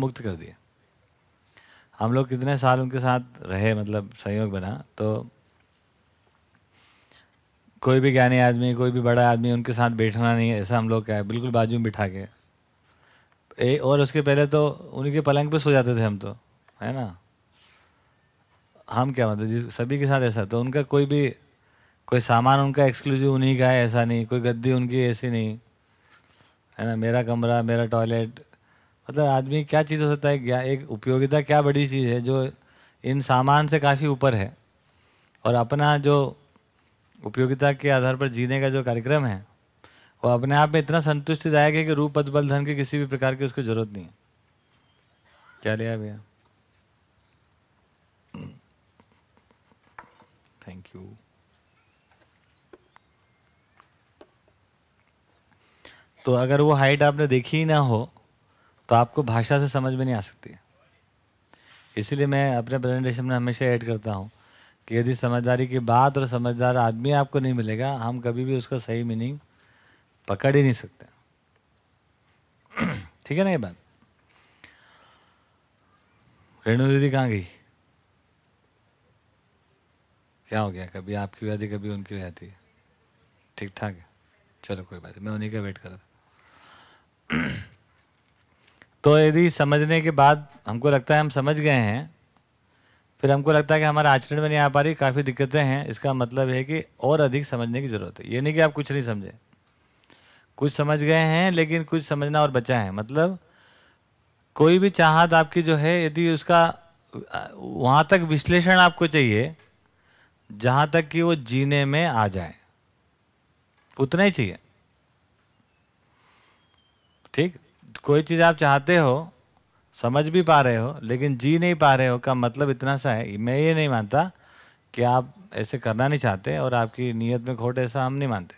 मुक्त कर दिए। हम लोग कितने साल उनके साथ रहे मतलब संयोग बना तो कोई भी ज्ञानी आदमी कोई भी बड़ा आदमी उनके साथ बैठना नहीं ऐसा हम लोग क्या है बिल्कुल बाजू में बिठा के। ए, और उसके पहले तो उन्हीं के पलंग पे सो जाते थे हम तो है ना? हम क्या मतलब सभी के साथ ऐसा तो उनका कोई भी कोई सामान उनका एक्सक्लूसिव उन्हीं का है ऐसा नहीं कोई गद्दी उनकी ऐसी नहीं। है ना? मेरा कमरा मेरा टॉयलेट मतलब आदमी, क्या चीज़ हो सकता है? क्या, एक उपयोगिता क्या बड़ी चीज़ है जो इन सामान से काफ़ी ऊपर है? और अपना जो उपयोगिता के आधार पर जीने का जो कार्यक्रम है, वो अपने आप में इतना संतुष्टिदायक है कि रूप, पद, बल, धन की किसी भी प्रकार की उसको ज़रूरत नहीं है। क्या लिया भैया? थैंक यू तो अगर वो हाइट आपने देखी ही ना हो तो आपको भाषा से समझ में नहीं आ सकती। इसीलिए मैं अपने प्रेजेंटेशन में हमेशा ऐड करता हूँ कि यदि समझदारी की बात और समझदार आदमी आपको नहीं मिलेगा, हम कभी भी उसका सही मीनिंग पकड़ ही नहीं सकते। ठीक है ना ये बात? रेणु दीदी कहाँ गई? क्या हो गया? कभी आपकी व्याधि, कभी उनकी व्याधि। ठीक ठाक है। चलो कोई बात नहीं, मैं उन्हीं का वेट कर रहा था। तो यदि समझने के बाद हमको लगता है हम समझ गए हैं, फिर हमको लगता है कि हमारे आचरण में नहीं आ पा रही, काफ़ी दिक्कतें हैं, इसका मतलब है कि और अधिक समझने की ज़रूरत है। ये नहीं कि आप कुछ नहीं समझें। कुछ समझ गए हैं, लेकिन कुछ समझना और बचा है। मतलब कोई भी चाहत आपकी जो है, यदि उसका, वहाँ तक विश्लेषण आपको चाहिए, जहाँ तक कि वो जीने में आ जाए। उतना ही चाहिए। ठीक? कोई चीज़ आप चाहते हो, समझ भी पा रहे हो, लेकिन जी नहीं पा रहे हो का मतलब इतना सा है, मैं ये नहीं मानता कि आप ऐसे करना नहीं चाहते और आपकी नीयत में खोट ऐसा हम नहीं मानते।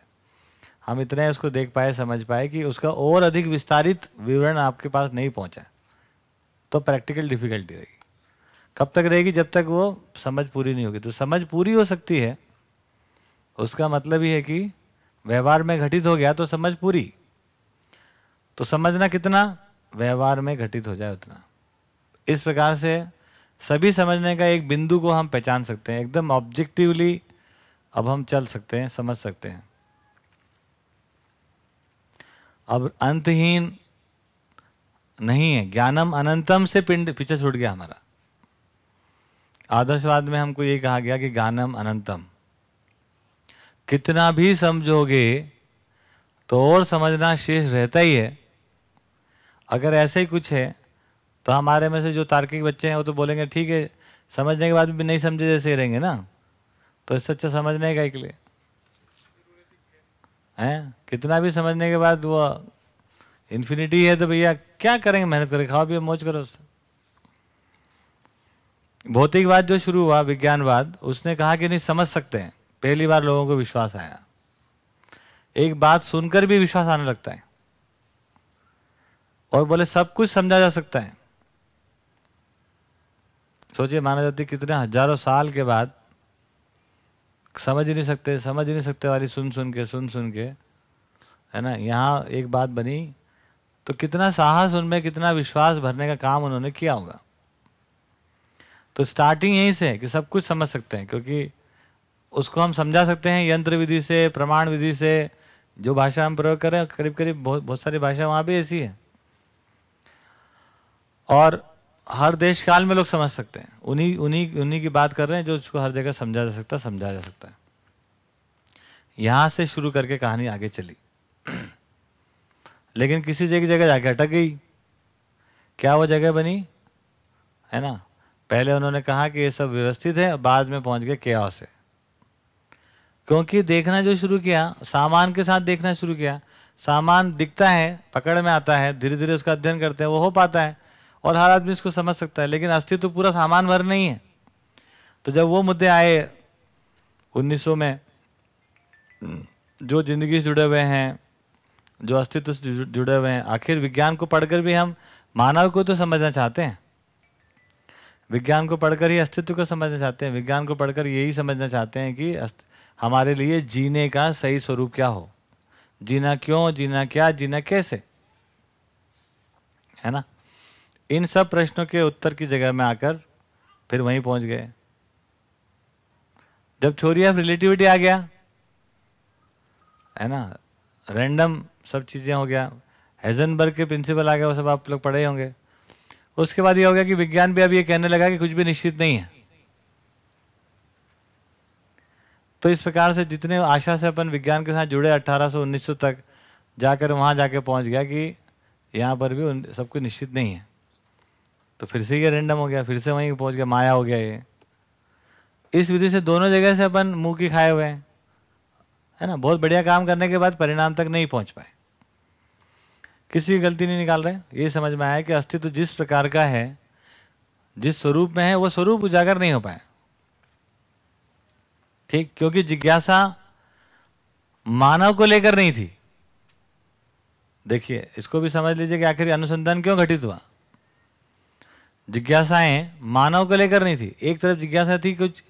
हम इतने उसको देख पाए, समझ पाए कि उसका और अधिक विस्तारित विवरण आपके पास नहीं पहुँचा तो प्रैक्टिकल डिफिकल्टी रहेगी। कब तक रहेगी? जब तक वो समझ पूरी नहीं होगी। तो समझ पूरी हो सकती है, उसका मतलब ये है कि व्यवहार में घटित हो गया तो समझ पूरी। तो समझना कितना? व्यवहार में घटित हो जाए उतना। इस प्रकार से सभी समझने का एक बिंदु को हम पहचान सकते हैं। एकदम ऑब्जेक्टिवली अब हम चल सकते हैं, समझ सकते हैं। अब अंतहीन नहीं है। ज्ञानम अनंतम से पिंड पीछे छूट गया हमारा। आदर्शवाद में हमको ये कहा गया कि ज्ञानम अनंतम। कितना भी समझोगे तो और समझना शेष रहता ही है। अगर ऐसे ही कुछ है तो हमारे में से जो तार्किक बच्चे हैं, वो तो बोलेंगे, ठीक है, समझने के बाद भी नहीं समझे जैसे ही रहेंगे ना। तो इससे अच्छा समझने का एक लिए। हैं? कितना भी समझने के बाद वो इन्फिनिटी है तो भैया क्या करेंगे? मेहनत करें खाओ भी मौज करो उससे। भौतिकवाद जो शुरू हुआ, विज्ञानवाद, उसने कहा कि नहीं, समझ सकते हैं। पहली बार लोगों को विश्वास आया। एक बात सुनकर भी विश्वास आने लगता है। और बोले, सब कुछ समझा जा सकता है। सोचिए माना जाती कितने हज़ारों साल के बाद समझ नहीं सकते, समझ नहीं सकते वाली सुन सुन के, सुन सुन के, है ना? यहाँ एक बात बनी तो कितना साहस उनमें, कितना विश्वास भरने का काम उन्होंने किया होगा। तो स्टार्टिंग यहीं से है कि सब कुछ समझ सकते हैं, क्योंकि उसको हम समझा सकते हैं यंत्र विधि से, प्रमाण विधि से, जो भाषा हम प्रयोग करें करीब करीब बहुत बहुत सारी भाषा वहाँ भी ऐसी है। और हर देश काल में लोग समझ सकते हैं। उन्हीं उन्हीं उन्हीं की बात कर रहे हैं जो उसको हर जगह समझा जा सकता, समझा जा सकता है। यहाँ से शुरू करके कहानी आगे चली। लेकिन किसी जगह जगह जाके अटक गई। क्या वो जगह बनी? है ना? पहले उन्होंने कहा कि ये सब व्यवस्थित है, बाद में पहुँच गए क्या से। क्योंकि देखना जो शुरू किया, सामान के साथ देखना शुरू किया, सामान दिखता है, पकड़ में आता है धीरे धीरे उसका अध्ययन करते हैं, वो हो पाता है। और हर आदमी इसको समझ सकता है, लेकिन अस्तित्व तो पूरा सामान भर नहीं है। तो जब वो मुद्दे आए 1900 में, जो ज़िंदगी से जुड़े हुए हैं, जो अस्तित्व से जुड़े हुए हैं, आखिर विज्ञान को पढ़कर भी हम मानव को तो समझना चाहते हैं। विज्ञान को पढ़कर ही अस्तित्व को समझना चाहते हैं। विज्ञान को पढ़कर यही समझना चाहते हैं कि हमारे लिए जीने का सही स्वरूप क्या हो? जीना क्यों? जीना क्या? जीना कैसे? है ना? इन सब प्रश्नों के उत्तर की जगह में आकर फिर वहीं पहुँच गए। जब थ्योरी ऑफ़ रिलेटिविटी आ गया, है ना रैंडम सब चीज़ें हो गया हेजनबर्ग के प्रिंसिपल आ गया, वो सब आप लोग पढ़े होंगे। उसके बाद ये हो गया कि विज्ञान भी अब ये कहने लगा कि कुछ भी निश्चित नहीं है। तो इस प्रकार से जितने आशा से अपन विज्ञान के साथ जुड़े 1800-1900 तक जाकर वहाँ जाके पहुँच गया कि यहाँ पर भी सब कुछ निश्चित नहीं है। तो फिर से ये रेंडम हो गया, फिर से वहीं पहुँच गया, माया हो गया ये। इस विधि से दोनों जगह से अपन मुँह की खाए हुए हैं। है ना? बहुत बढ़िया काम करने के बाद परिणाम तक नहीं पहुँच पाए। किसी की गलती नहीं निकाल रहे। ये समझ में आया कि अस्तित्व जिस प्रकार का है, जिस स्वरूप में है, वो स्वरूप उजागर नहीं हो पाए ठीक? क्योंकि जिज्ञासा मानव को लेकर नहीं थी। देखिए, इसको भी समझ लीजिए कि आखिर अनुसंधान क्यों घटित हुआ? जिज्ञासाएँ मानव को लेकर नहीं थी। एक तरफ़ जिज्ञासा थी कुछ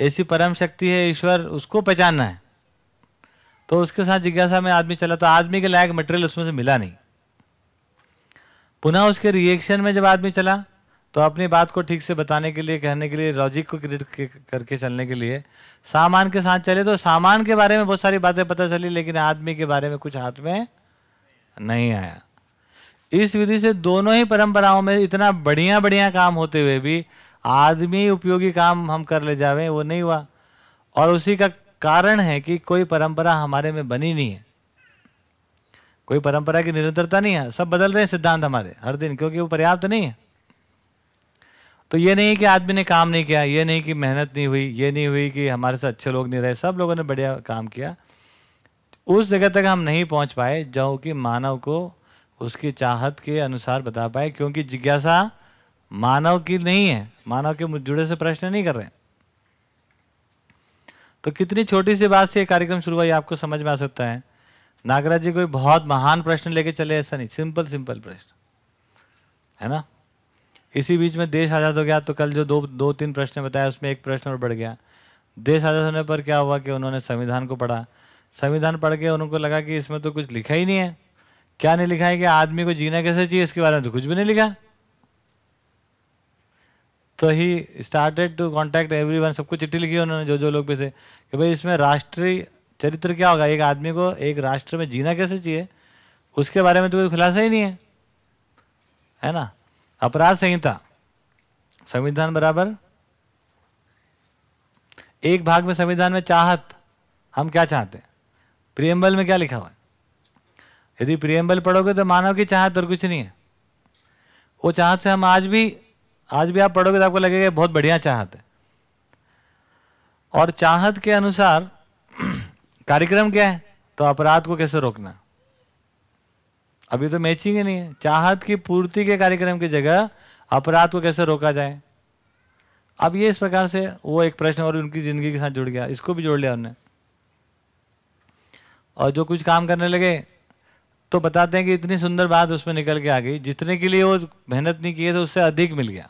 ऐसी परम शक्ति है ईश्वर, उसको पहचानना है। तो उसके साथ जिज्ञासा में आदमी चला तो आदमी के लायक मटेरियल उसमें से मिला नहीं। पुनः उसके रिएक्शन में जब आदमी चला तो अपनी बात को ठीक से बताने के लिए, कहने के लिए लॉजिक को क्रिएट करके चलने के लिए, सामान के साथ चले तो सामान के बारे में बहुत सारी बातें पता चली, लेकिन आदमी के बारे में कुछ हाथ में नहीं आया। इस विधि से दोनों ही परंपराओं में इतना बढ़िया बढ़िया काम होते हुए भी आदमी उपयोगी काम हम कर ले जावे, वो नहीं हुआ। और उसी का कारण है कि कोई परंपरा हमारे में बनी नहीं है। कोई परंपरा की निरंतरता नहीं है। सब बदल रहे हैं सिद्धांत हमारे, हर दिन, क्योंकि वो पर्याप्त नहीं है। तो ये नहीं कि आदमी ने काम नहीं किया, ये नहीं कि मेहनत नहीं हुई, ये नहीं हुई कि हमारे से अच्छे लोग नहीं रहे, सब लोगों ने बढ़िया काम किया। उस जगह तक हम नहीं पहुँच पाए, जो कि मानव को उसकी चाहत के अनुसार बता पाए, क्योंकि जिज्ञासा मानव की नहीं है। मानव के जुड़े से प्रश्न नहीं कर रहे तो कितनी छोटी सी बात से कार्यक्रम शुरू हुआ आपको समझ में आ सकता है। नागराज जी कोई बहुत महान प्रश्न लेके चले, ऐसा नहीं। सिंपल सिंपल प्रश्न। है ना? इसी बीच में देश आज़ाद हो गया तो कल जो दो दो, तीन प्रश्न बताया उसमें एक प्रश्न और बढ़ गया। देश आज़ाद होने पर क्या हुआ कि उन्होंने संविधान को पढ़ा। संविधान पढ़ के उनको लगा कि इसमें तो कुछ लिखा ही नहीं है। क्या नहीं लिखा है कि आदमी को जीना कैसे चाहिए? इसके बारे में तो कुछ भी नहीं लिखा। तो he started to contact every one सबको चिट्ठी लिखी उन्होंने जो जो लोग भी थे, कि भाई इसमें राष्ट्रीय चरित्र क्या होगा? एक आदमी को एक राष्ट्र में जीना कैसे चाहिए? उसके बारे में तो कोई खुलासा ही नहीं है। है ना? अपराध संहिता, संविधान बराबर। एक भाग में संविधान में चाहत, हम क्या चाहते हैं? प्रियम्बल में क्या लिखा हुआ है? यदि प्रियम्बल पढ़ोगे तो मानव की चाहत और कुछ नहीं है। वो चाहत से हम आज भी आज भी आप पढ़ोगे तो आपको लगेगा बहुत बढ़िया चाहत है। और चाहत के अनुसार कार्यक्रम क्या है? तो अपराध को कैसे रोकना? अभी तो मैचिंग ही नहीं है। चाहत की पूर्ति के कार्यक्रम की जगह अपराध को कैसे रोका जाए? अब ये इस प्रकार से वो एक प्रश्न और उनकी ज़िंदगी के साथ जुड़ गया। इसको भी जोड़ लिया उन्होंने और जो कुछ काम करने लगे तो बताते हैं कि इतनी सुंदर बात उसमें निकल के आ गई। जितने के लिए वो मेहनत नहीं किए तो उससे अधिक मिल गया।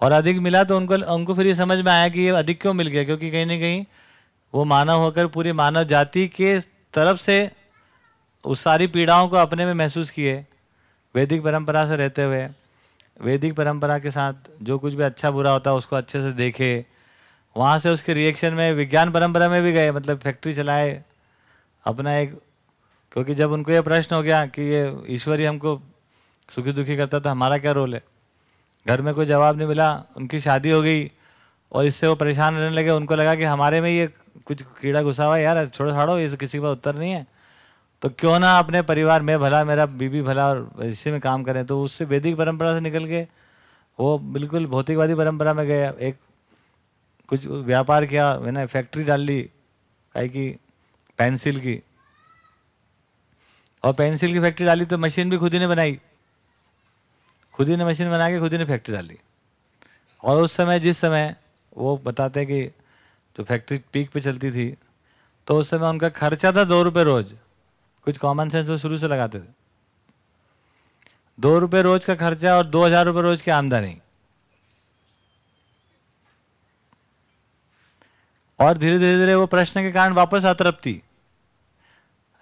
और अधिक मिला तो उनको उनको फिर ये समझ में आया कि ये अधिक क्यों मिल गया? क्योंकि कहीं ना कहीं वो मानव होकर, पूरी मानव जाति के तरफ़ से उस सारी पीड़ाओं को अपने में महसूस किए। वैदिक परंपरा से रहते हुए, वैदिक परंपरा के साथ जो कुछ भी अच्छा बुरा होता है, उसको अच्छे से देखे। वहाँ से उसके रिएक्शन में, विज्ञान परंपरा में भी गए मतलब फैक्ट्री चलाए, अपना एक क्योंकि जब उनको ये प्रश्न हो गया कि ये ईश्वर ही हमको सुखी दुखी करता तो हमारा क्या रोल है? घर में कोई जवाब नहीं मिला, उनकी शादी हो गई और इससे वो परेशान रहने लगे। उनको लगा कि हमारे में ये कुछ कीड़ा घुसा हुआ है, यार छोड़ो, छाड़ो, ये किसी का उत्तर नहीं है। तो क्यों ना अपने परिवार में भला, मेरा बीबी भला और इसी में काम करें। तो उससे वैदिक परंपरा से निकल के वो बिल्कुल भौतिकवादी परंपरा में गया। एक कुछ व्यापार किया, मैंने फैक्ट्री डाल ली, कहीं की पेंसिल की। और पेंसिल की फैक्ट्री डाली तो मशीन भी खुद ही ने बनाई। खुद ही ने मशीन बना के खुद ही ने फैक्ट्री डाली। और उस समय, जिस समय वो बताते हैं कि जो फैक्ट्री पीक पे चलती थी तो उस समय उनका खर्चा था दो रुपये रोज। कुछ कॉमन सेंस वो शुरू से लगाते थे। दो रुपये रोज का खर्चा और दो हज़ार रुपये रोज की आमदनी। और धीरे धीरे धीरे वो प्रश्न के कारण वापस अतृप्ति।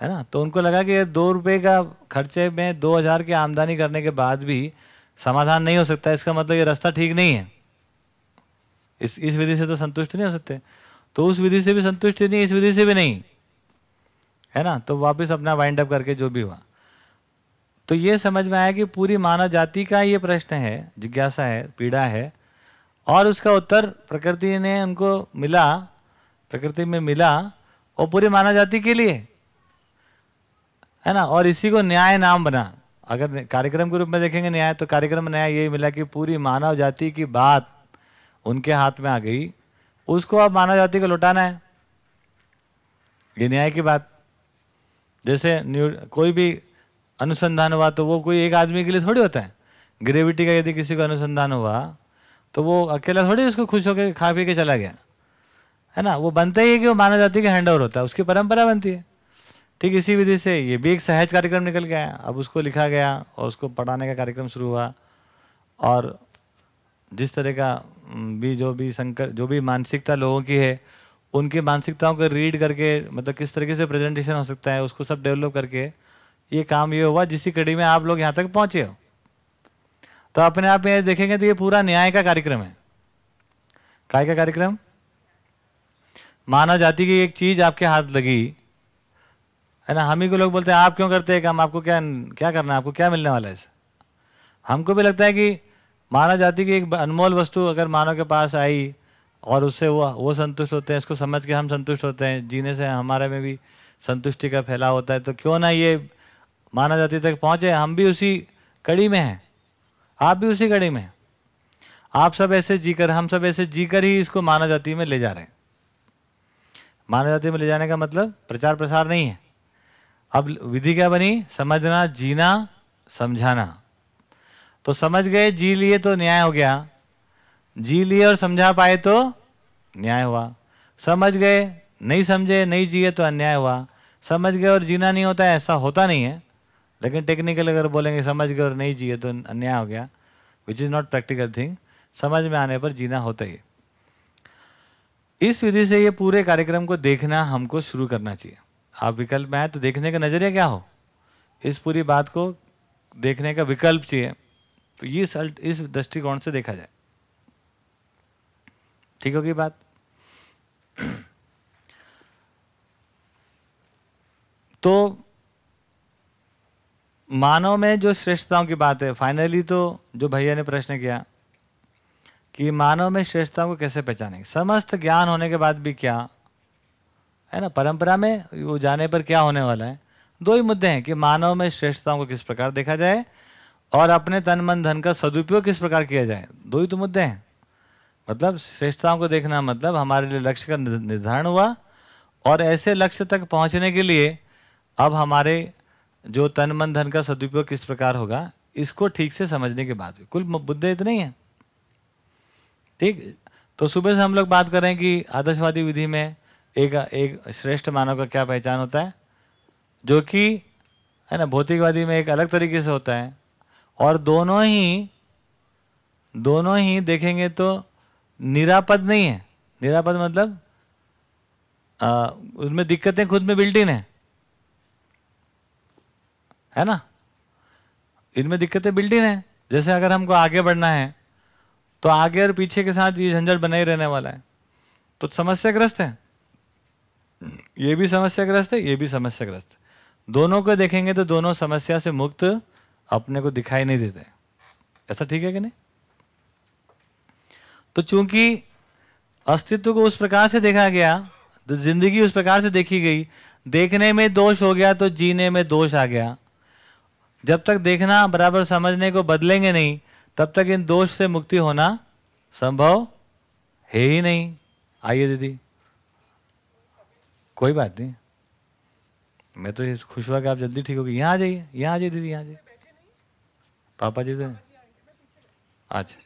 है ना? तो उनको लगा कि दो रुपये का खर्चे में दो हज़ार की आमदनी करने के बाद भी समाधान नहीं हो सकता। इसका मतलब ये रास्ता ठीक नहीं है। इस इस विधि से तो संतुष्ट नहीं हो सकते। तो उस विधि से भी संतुष्ट नहीं, इस विधि से भी नहीं। है ना? तो वापस अपना वाइंड अप करके जो भी हुआ। तो ये समझ में आया कि पूरी मानव जाति का ये प्रश्न है, जिज्ञासा है, पीड़ा है, और उसका उत्तर प्रकृति ने उनको मिला, प्रकृति में मिला और पूरी मानव जाति के लिए। है ना? और इसी को न्याय नाम बना। अगर कार्यक्रम के रूप में देखेंगे न्याय तो कार्यक्रम में न्याय यही मिला कि पूरी मानव जाति की बात उनके हाथ में आ गई। उसको अब मानव जाति को लौटाना है। ये न्याय की बात। जैसे कोई भी अनुसंधान हुआ तो वो कोई एक आदमी के लिए थोड़ी होता है। ग्रेविटी का यदि किसी को अनुसंधान हुआ तो वो अकेला थोड़ी उसको खुश होकर खा पी के चला गया। है ना? वो बनता ही है कि वो मानव जाति का हैंड ओवर होता है। उसकी परंपरा बनती है। ठीक इसी विधि से ये भी एक सहज कार्यक्रम निकल गया। अब उसको लिखा गया और उसको पढ़ाने का कार्यक्रम शुरू हुआ। और जिस तरह का भी जो भी संकर, जो भी मानसिकता लोगों की है, उनकी मानसिकताओं को रीड करके मतलब किस तरीके से प्रेजेंटेशन हो सकता है, उसको सब डेवलप करके ये काम ये हुआ जिसी कड़ी में आप लोग यहाँ तक पहुँचे हो। तो अपने आप में देखेंगे तो ये पूरा न्याय का कार्यक्रम है। काय का कार्यक्रम? मानव जाति की एक चीज़ आपके हाथ लगी। है ना? हम ही को लोग बोलते हैं, आप क्यों करते हैं काम? आपको क्या क्या करना है? आपको क्या मिलने वाला है? इसे हमको भी लगता है कि मानव जाति की एक अनमोल वस्तु अगर मानव के पास आई और उससे वो वो संतुष्ट होते हैं इसको समझ के हम संतुष्ट होते हैं, जीने से हमारे में भी संतुष्टि का फैलाव होता है तो क्यों ना ये मानव जाति तक पहुँचे? हम भी उसी कड़ी में हैं। आप भी उसी कड़ी में आप सब ऐसे जीकर, हम सब ऐसे जीकर ही इसको मानव जाति में ले जा रहे हैं। मानव जाति में ले जाने का मतलब प्रचार प्रसार नहीं है। अब विधि क्या बनी? समझना, जीना, समझाना। तो समझ गए, जी लिए तो न्याय हो गया। जी लिए और समझा पाए तो न्याय हुआ। समझ गए, नहीं समझे, नहीं जिए तो अन्याय हुआ। समझ गए और जीना नहीं होता, ऐसा होता नहीं है। लेकिन टेक्निकल अगर बोलेंगे, समझ गए और नहीं जिए तो अन्याय हो गया which is not practical thing समझ में आने पर जीना होता ही। इस विधि से ये पूरे कार्यक्रम को देखना हमको शुरू करना चाहिए। आप विकल्प में आए तो देखने का नज़रिया क्या हो? इस पूरी बात को देखने का विकल्प चाहिए। तो ये इस दृष्टिकोण से देखा जाए। ठीक होगी बात? तो मानव में जो श्रेष्ठताओं की बात है फाइनली तो जो भैया ने प्रश्न किया कि मानव में श्रेष्ठताओं को कैसे पहचानेंगे? समस्त ज्ञान होने के बाद भी क्या है ना? परंपरा में वो जाने पर क्या होने वाला है? दो ही मुद्दे हैं कि मानव में श्रेष्ठताओं को किस प्रकार देखा जाए और अपने तन मन धन का सदुपयोग किस प्रकार किया जाए। दो ही तो मुद्दे हैं। मतलब श्रेष्ठताओं को देखना मतलब हमारे लिए लक्ष्य का निर्धारण हुआ और ऐसे लक्ष्य तक पहुँचने के लिए अब हमारे जो तन मन धन का सदुपयोग किस प्रकार होगा, इसको ठीक से समझने के बाद कुल मुद्दे इतने ही हैं। ठीक? तो सुबह से हम लोग बात कर कि आदर्शवादी विधि में एक एक श्रेष्ठ मानव का क्या पहचान होता है? जो कि है ना भौतिकवादी में एक अलग तरीके से होता है। और दोनों ही दोनों ही देखेंगे तो निरापद नहीं है। निरापद मतलब आ, उसमें दिक्कतें खुद में बिल्ट इन है। है ना? इनमें दिक्कतें बिल्ट इन है। जैसे अगर हमको आगे बढ़ना है तो आगे और पीछे के साथ ये झंझट बना ही रहने वाला है। तो समस्याग्रस्त है। ये भी समस्याग्रस्त है, ये भी समस्याग्रस्त है। दोनों को देखेंगे तो दोनों समस्या से मुक्त अपने को दिखाई नहीं देते। ऐसा ठीक है कि नहीं? तो चूँकि अस्तित्व को उस प्रकार से देखा गया तो ज़िंदगी उस प्रकार से देखी गई, देखने में दोष हो गया तो जीने में दोष आ गया। जब तक देखना बराबर समझने को बदलेंगे नहीं, तब तक इन दोष से मुक्ति होना संभव है ही नहीं। आइए दीदी। कोई बात नहीं। मैं तो ये खुश हुआ कि आप जल्दी ठीक हो गई यहाँ आ जाइए, यहाँ आ जाइए दीदी, यहाँ जाइए। पापा जी तो अच्छा।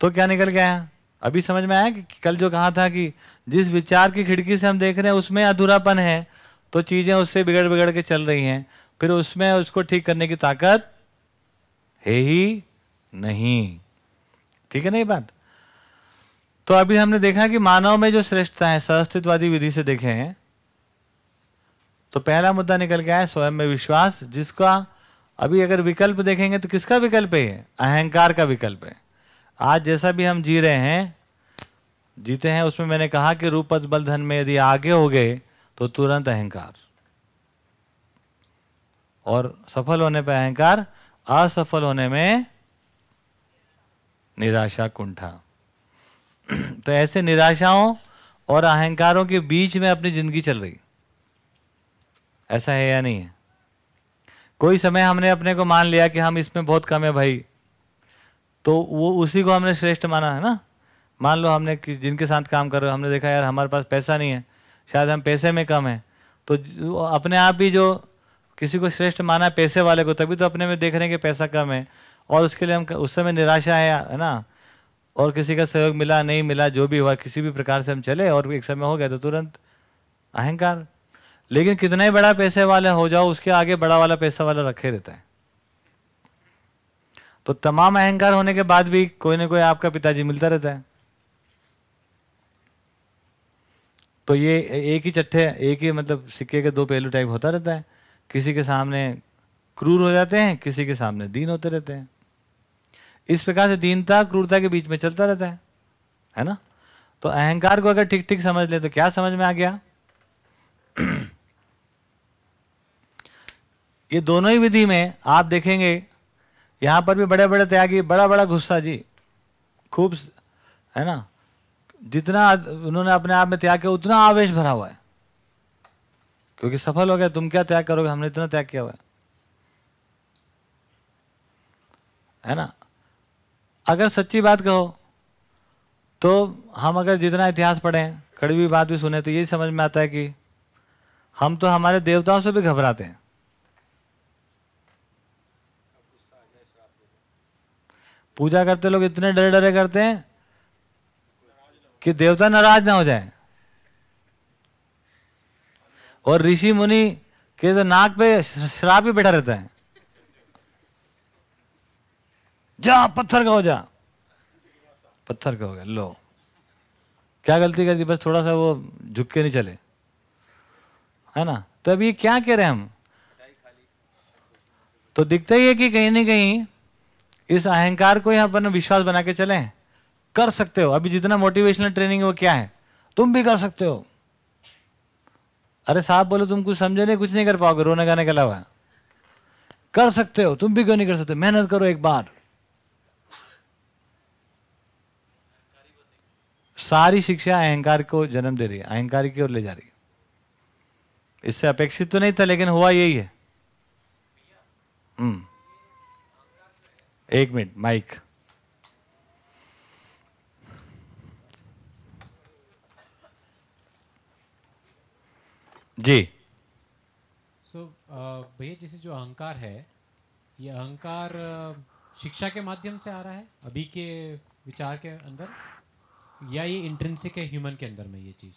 तो क्या निकल गया? अभी समझ में आया कि कल जो कहा था कि जिस विचार की खिड़की से हम देख रहे हैं, उसमें अधूरापन है तो चीज़ें उससे बिगड़ बिगड़ के चल रही हैं। फिर उसमें उसको ठीक करने की ताकत है ही नहीं। ठीक है ना ये बात? तो अभी हमने देखा कि मानव में जो श्रेष्ठता है सहस्तित्ववादी विधि से देखे हैं तो पहला मुद्दा निकल गया है स्वयं में विश्वास, जिसका अभी अगर विकल्प देखेंगे तो किसका विकल्प है? अहंकार का विकल्प है। आज जैसा भी हम जी रहे हैं, जीते हैं, उसमें मैंने कहा कि रूप पद बल धन में यदि आगे हो गए तो तुरंत अहंकार। और सफल होने पर अहंकार, असफल होने में निराशा कुंठा। तो ऐसे निराशाओं और अहंकारों के बीच में अपनी ज़िंदगी चल रही। ऐसा है या नहीं है? कोई समय हमने अपने को मान लिया कि हम इसमें बहुत कम है भाई तो वो उसी को हमने श्रेष्ठ माना, है ना? मान लो हमने कि जिनके साथ काम कर रहे हो, हमने देखा, यार, हमारे पास पैसा नहीं है, शायद हम पैसे में कम है। तो अपने आप ही जो किसी को श्रेष्ठ माना पैसे वाले को, तभी तो अपने में देख रहे हैं कि पैसा कम है, और उसके लिए हम उस समय निराशा है ना? और किसी का सहयोग मिला, नहीं मिला, जो भी हुआ, किसी भी प्रकार से हम चले और एक समय हो गया तो तुरंत अहंकार। लेकिन कितना ही बड़ा पैसे वाले हो जाओ, उसके आगे बड़ा वाला पैसा वाला रखे रहता है। तो तमाम अहंकार होने के बाद भी कोई ना कोई आपका पिताजी मिलता रहता है। तो ये एक ही चट्टे एक ही मतलब सिक्के के दो पहलू टाइप होता रहता है। किसी के सामने क्रूर हो जाते हैं, किसी के सामने दीन होते रहते हैं। इस प्रकार से दीनता, क्रूरता के बीच में चलता रहता है है ना? तो अहंकार को अगर ठीक ठीक समझ ले तो क्या समझ में आ गया? ये दोनों ही विधि में आप देखेंगे, यहाँ पर भी बड़े बड़े त्यागी बड़ा बड़ा गुस्सा जी। खूब है ना? जितना उन्होंने अपने आप में त्याग किया, उतना आवेश भरा हुआ है। क्योंकि सफल हो गया, तुम क्या त्याग करोगे? हमने इतना त्याग किया हुआ है ना? अगर सच्ची बात कहो तो हम अगर जितना इतिहास पढ़ें, कड़वी बात भी सुने तो यही समझ में आता है कि हम तो हमारे देवताओं से भी घबराते हैं। पूजा करते लोग इतने डरे डरे करते हैं कि देवता नाराज़ ना हो जाए। और ऋषि मुनि के तो नाक पे श्राप ही बैठा रहता है। जा, पत्थर का हो जा। पत्थर का हो गया, लो। क्या गलती कर दी बस थोड़ा सा वो झुक के नहीं चले। है ना? तो अभी क्या कह रहे हैं हम? तो दिखता ही है कि कहीं ना कहीं इस अहंकार को यहाँ पर विश्वास बना के चले। कर सकते हो। अभी जितना मोटिवेशनल ट्रेनिंग है, वो क्या है? तुम भी कर सकते हो। अरे साहब बोलो, तुम कुछ समझे नहीं, कुछ नहीं कर पाओगे रोने गाने के अलावा। कर सकते हो। तुम भी क्यों नहीं कर सकते? मेहनत करो एक बार। सारी शिक्षा अहंकार को जन्म दे रही है अहंकार की ओर ले जा रही है। इससे अपेक्षित तो नहीं था लेकिन हुआ यही है। हम्म। एक मिनट माइक। जी। सो so, भैया जैसे जो अहंकार है ये अहंकार शिक्षा के माध्यम से आ रहा है? अभी के विचार के अंदर? या ये इंट्रेंसिक है ह्यूमन के अंदर में ये चीज़?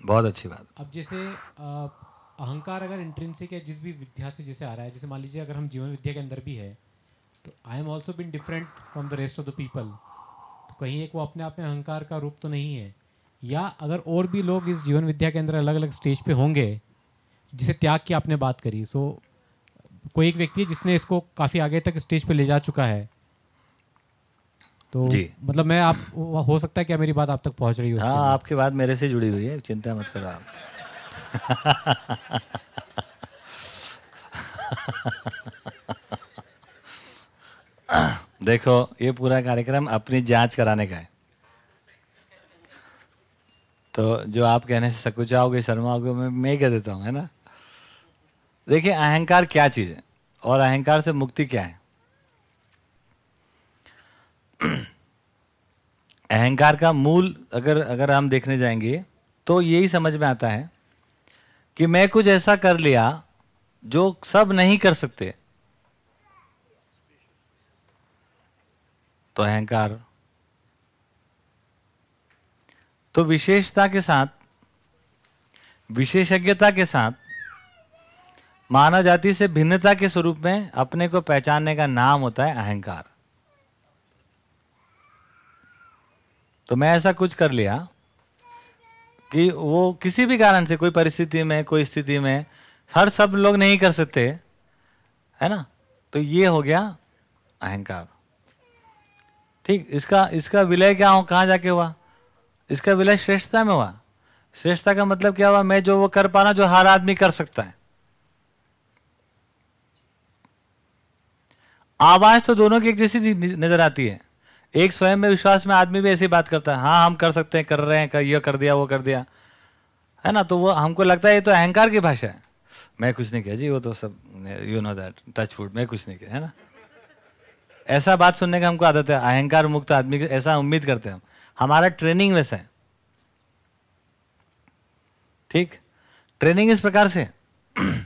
बहुत अच्छी बात। अब जैसे अहंकार अगर इंट्रेंसिक है जिस भी विद्या से जैसे आ रहा है जैसे मान लीजिए अगर हम जीवन विद्या के अंदर भी है तो I am also been different from the rest of the people तो कहीं एक वो अपने आप में अहंकार का रूप तो नहीं है। या अगर और भी लोग इस जीवन विद्या के अंदर अलग अलग स्टेज पे होंगे जिसे त्याग की आपने बात करी सो कोई एक व्यक्ति है जिसने इसको काफ़ी आगे तक स्टेज पे ले जा चुका है तो मतलब मैं आप हो सकता है क्या मेरी बात आप तक पहुँच रही हो हाँ आपकी बात मेरे से जुड़ी हुई है चिंता मत करो आप। देखो ये पूरा कार्यक्रम अपनी जाँच कराने का है। तो जो आप कहने से सकुचाओगे शर्माओगे मैं मैं कह देता हूँ है ना? देखिए अहंकार क्या चीज़ है और अहंकार से मुक्ति क्या है? अहंकार का मूल अगर अगर हम देखने जाएँगे तो यही समझ में आता है कि मैं कुछ ऐसा कर लिया जो सब नहीं कर सकते। तो अहंकार। तो विशेषता के साथ, विशेषज्ञता के साथ, मानव जाति से भिन्नता के स्वरूप में अपने को पहचानने का नाम होता है अहंकार। तो मैं ऐसा कुछ कर लिया कि वो किसी भी कारण से, कोई परिस्थिति में, कोई स्थिति में, हर सब लोग नहीं कर सकते, है ना? तो ये हो गया अहंकार। ठीक, इसका इसका विलय क्या हो, कहाँ जाके हुआ? इसका विलय श्रेष्ठता में हुआ। श्रेष्ठता का मतलब क्या हुआ? मैं जो वो कर पाना जो हर आदमी कर सकता है। आवाज़ तो दोनों की एक जैसी नज़र आती है। एक स्वयं में विश्वास में आदमी भी ऐसी बात करता है हाँ हम कर सकते हैं कर रहे हैं कर, ये कर दिया वो कर दिया। है ना? तो वो हमको लगता है ये तो अहंकार की भाषा है। मैं कुछ नहीं किया जी वो तो सब you know that touch food मैं कुछ नहीं किया है ना? ऐसा बात सुनने का हमको आदत है अहंकार मुक्त आदमी ऐसा उम्मीद करते हैं हम। हमारा ट्रेनिंग वैसा है। ठीक? ट्रेनिंग इस प्रकार से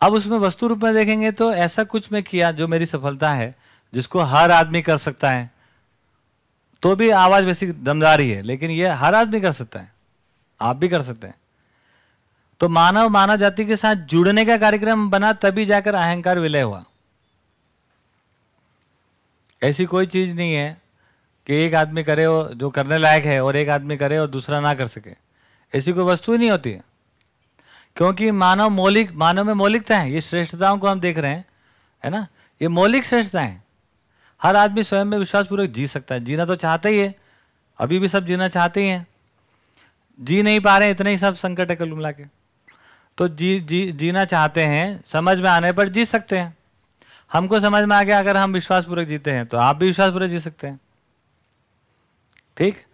अब उसमें वस्तु रूप में देखेंगे तो ऐसा कुछ मैं किया जो मेरी सफलता है जिसको हर आदमी कर सकता है तो भी आवाज़ वैसी दमदार ही है, लेकिन ये हर आदमी कर सकता है, आप भी कर सकते हैं। तो मानव मानव जाति के साथ जुड़ने का कार्यक्रम बना, तभी जाकर अहंकार विलय हुआ। ऐसी कोई चीज़ नहीं है कि एक आदमी करे वो जो करने लायक है, और एक आदमी करे और दूसरा ना कर सके। ऐसी कोई वस्तु ही नहीं होती है। क्योंकि मानव मौलिक, मानव में मौलिकता है, ये श्रेष्ठताओं को हम देख रहे हैं, है ना? ये मौलिक श्रेष्ठता है। हर आदमी स्वयं में विश्वासपूर्वक जी सकता है। जीना तो चाहते ही है। अभी भी सब जीना चाहते ही हैं। जी नहीं पा रहे, इतने ही सब संकट है कल मिला के। तो जी जी, जीना चाहते हैं, समझ में आने पर जी सकते हैं। हमको समझ में आ गया, अगर हम विश्वासपूर्वक जीते हैं तो आप भी विश्वासपूर्वक जी सकते हैं। ठीक?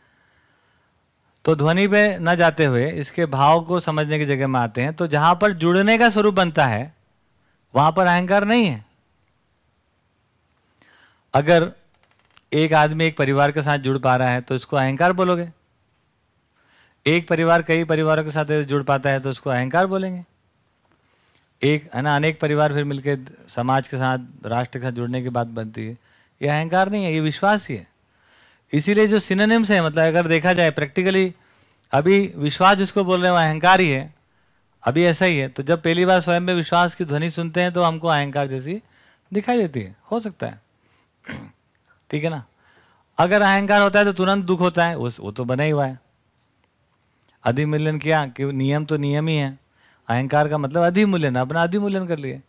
तो ध्वनि पे न जाते हुए इसके भाव को समझने की जगह में आते हैं। तो जहाँ पर जुड़ने का स्वरूप बनता है, वहाँ पर अहंकार नहीं है। अगर एक आदमी एक परिवार के साथ जुड़ पा रहा है तो इसको अहंकार बोलोगे? एक परिवार कई परिवारों के साथ जुड़ पाता है तो उसको अहंकार बोलेंगे? एक, है ना, अनेक परिवार फिर मिलकर समाज के साथ, राष्ट्र के साथ जुड़ने की बात बनती है। ये अहंकार नहीं है, ये विश्वास ही है। इसीलिए जो सिनोनिम्स है मतलब अगर देखा जाए प्रैक्टिकली अभी विश्वास जिसको बोल रहे हैं अहंकार ही है। अभी ऐसा ही है तो जब पहली बार स्वयं में विश्वास की ध्वनि सुनते हैं तो हमको अहंकार जैसी दिखाई देती है। हो सकता है। ठीक है ना? अगर अहंकार होता है तो तुरंत दुख होता है। उस वो तो बना ही हुआ है। अधिमूल्यन किया? कि नियम तो नियम ही है। अहंकार का मतलब अधिमूल्यन, अपना अधिमूल्यन कर लिए।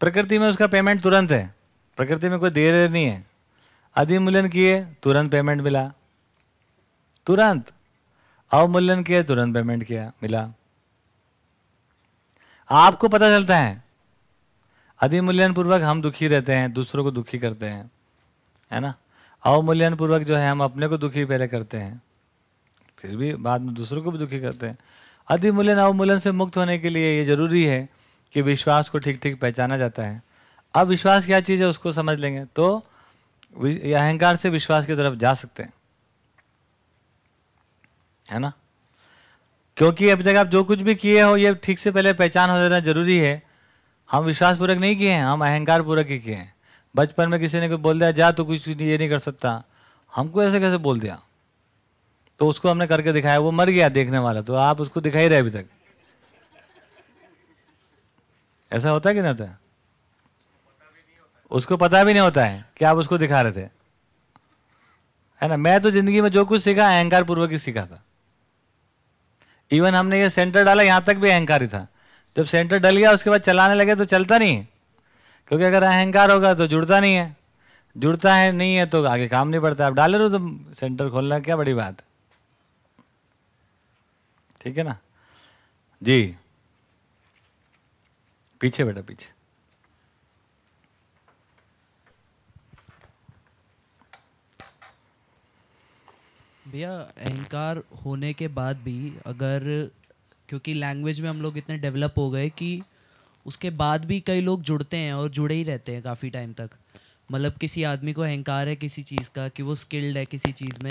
प्रकृति में उसका पेमेंट तुरंत है। प्रकृति में कोई देर नहीं है। अधिमूल्यन किए, तुरंत पेमेंट मिला। तुरंत। अवमूल्यन किए, तुरंत पेमेंट किया, मिला। आपको पता चलता है अधिमूल्यन पूर्वक हम दुखी रहते हैं, दूसरों को दुखी करते हैं, है ना? अवमूल्यन पूर्वक जो है हम अपने को दुखी पहले करते हैं, फिर भी बाद में दूसरों को भी दुखी करते हैं। अधिमूल्यन अवमूल्यन से मुक्त होने के लिए ये ज़रूरी है कि विश्वास को ठीक ठीक पहचाना जाता है। अब विश्वास क्या चीज़ है उसको समझ लेंगे तो अहंकार से विश्वास की तरफ़ जा सकते हैं। है ना? क्योंकि अभी तक आप जो कुछ भी किए हो, ये ठीक से पहले पहचान हो जाना ज़रूरी है। हम विश्वास पूर्वक नहीं किए हैं, हम अहंकार पूर्वक ही किए हैं। बचपन में किसी ने कुछ बोल दिया, जा तो कुछ ये नहीं कर सकता। हमको ऐसे कैसे बोल दिया? तो उसको हमने करके दिखाया, वो मर गया देखने वाला तो आप उसको दिखाई रहे अभी तक। ऐसा होता है कि नहीं होता उसको पता भी नहीं होता है कि आप उसको दिखा रहे थे। है ना? मैं तो ज़िंदगी में जो कुछ सीखा अहंकार पूर्वक ही सीखा था। इवन हमने ये सेंटर डाला, यहाँ तक भी अहंकार ही था। जब सेंटर डल गया, उसके बाद चलाने लगे तो चलता नहीं क्योंकि अगर अहंकार होगा तो जुड़ता नहीं है। जुड़ता है, नहीं है तो आगे काम नहीं पड़ता। आप डाले रहो तो सेंटर खोलना, क्या बड़ी बात। ठीक है ना? जी। पीछे बेटा, पीछे। भैया, अहंकार होने के बाद भी अगर क्योंकि लैंग्वेज में हम लोग इतने डेवलप हो गए कि उसके बाद भी कई लोग जुड़ते हैं और जुड़े ही रहते हैं काफ़ी टाइम तक। मतलब किसी आदमी को अहंकार है किसी चीज़ का कि वो स्किल्ड है किसी चीज़ में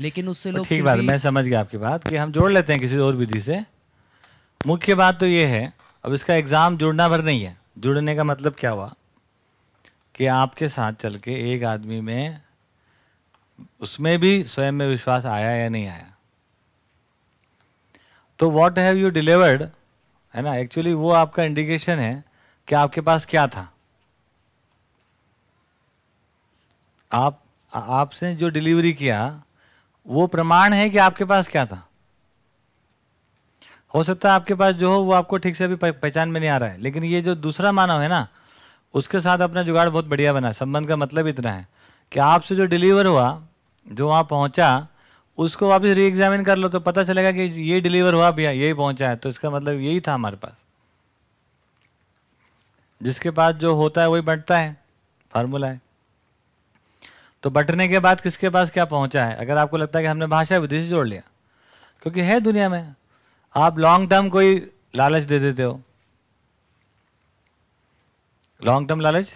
लेकिन उससे लोग ठीक बात मैं समझ गया आपकी बात कि हम जोड़ लेते हैं किसी और विधि से। मुख्य बात तो ये है अब इसका एग्ज़ाम जुड़ना भर नहीं है। जुड़ने का मतलब क्या हुआ? कि आपके साथ चल के एक आदमी में उसमें भी स्वयं में विश्वास आया या नहीं आया? तो वॉट हैव यू डिलीवर्ड है ना? एक्चुअली वो आपका इंडिकेशन है कि आपके पास क्या था। आप आपने जो डिलीवरी किया, वो प्रमाण है कि आपके पास क्या था। हो सकता है आपके पास जो हो, वो आपको ठीक से अभी पहचान में नहीं आ रहा है। लेकिन ये जो दूसरा मानव है ना, उसके साथ अपना जुगाड़ बहुत बढ़िया बना संबंध का मतलब इतना है कि आपसे जो डिलीवर हुआ, जो वहाँ पहुँचा उसको वापस री एग्जामिन कर लो तो पता चलेगा कि ये डिलीवर हुआ भैया यही पहुँचा है। तो इसका मतलब यही था हमारे पास। जिसके पास जो होता है वही बंटता है फार्मूला है। तो बटने के बाद किसके पास क्या पहुँचा है? अगर आपको लगता है कि हमने भाषा विधि से जोड़ लिया, क्योंकि है दुनिया में। आप लॉन्ग टर्म कोई लालच दे देते हो। लॉन्ग टर्म लालच?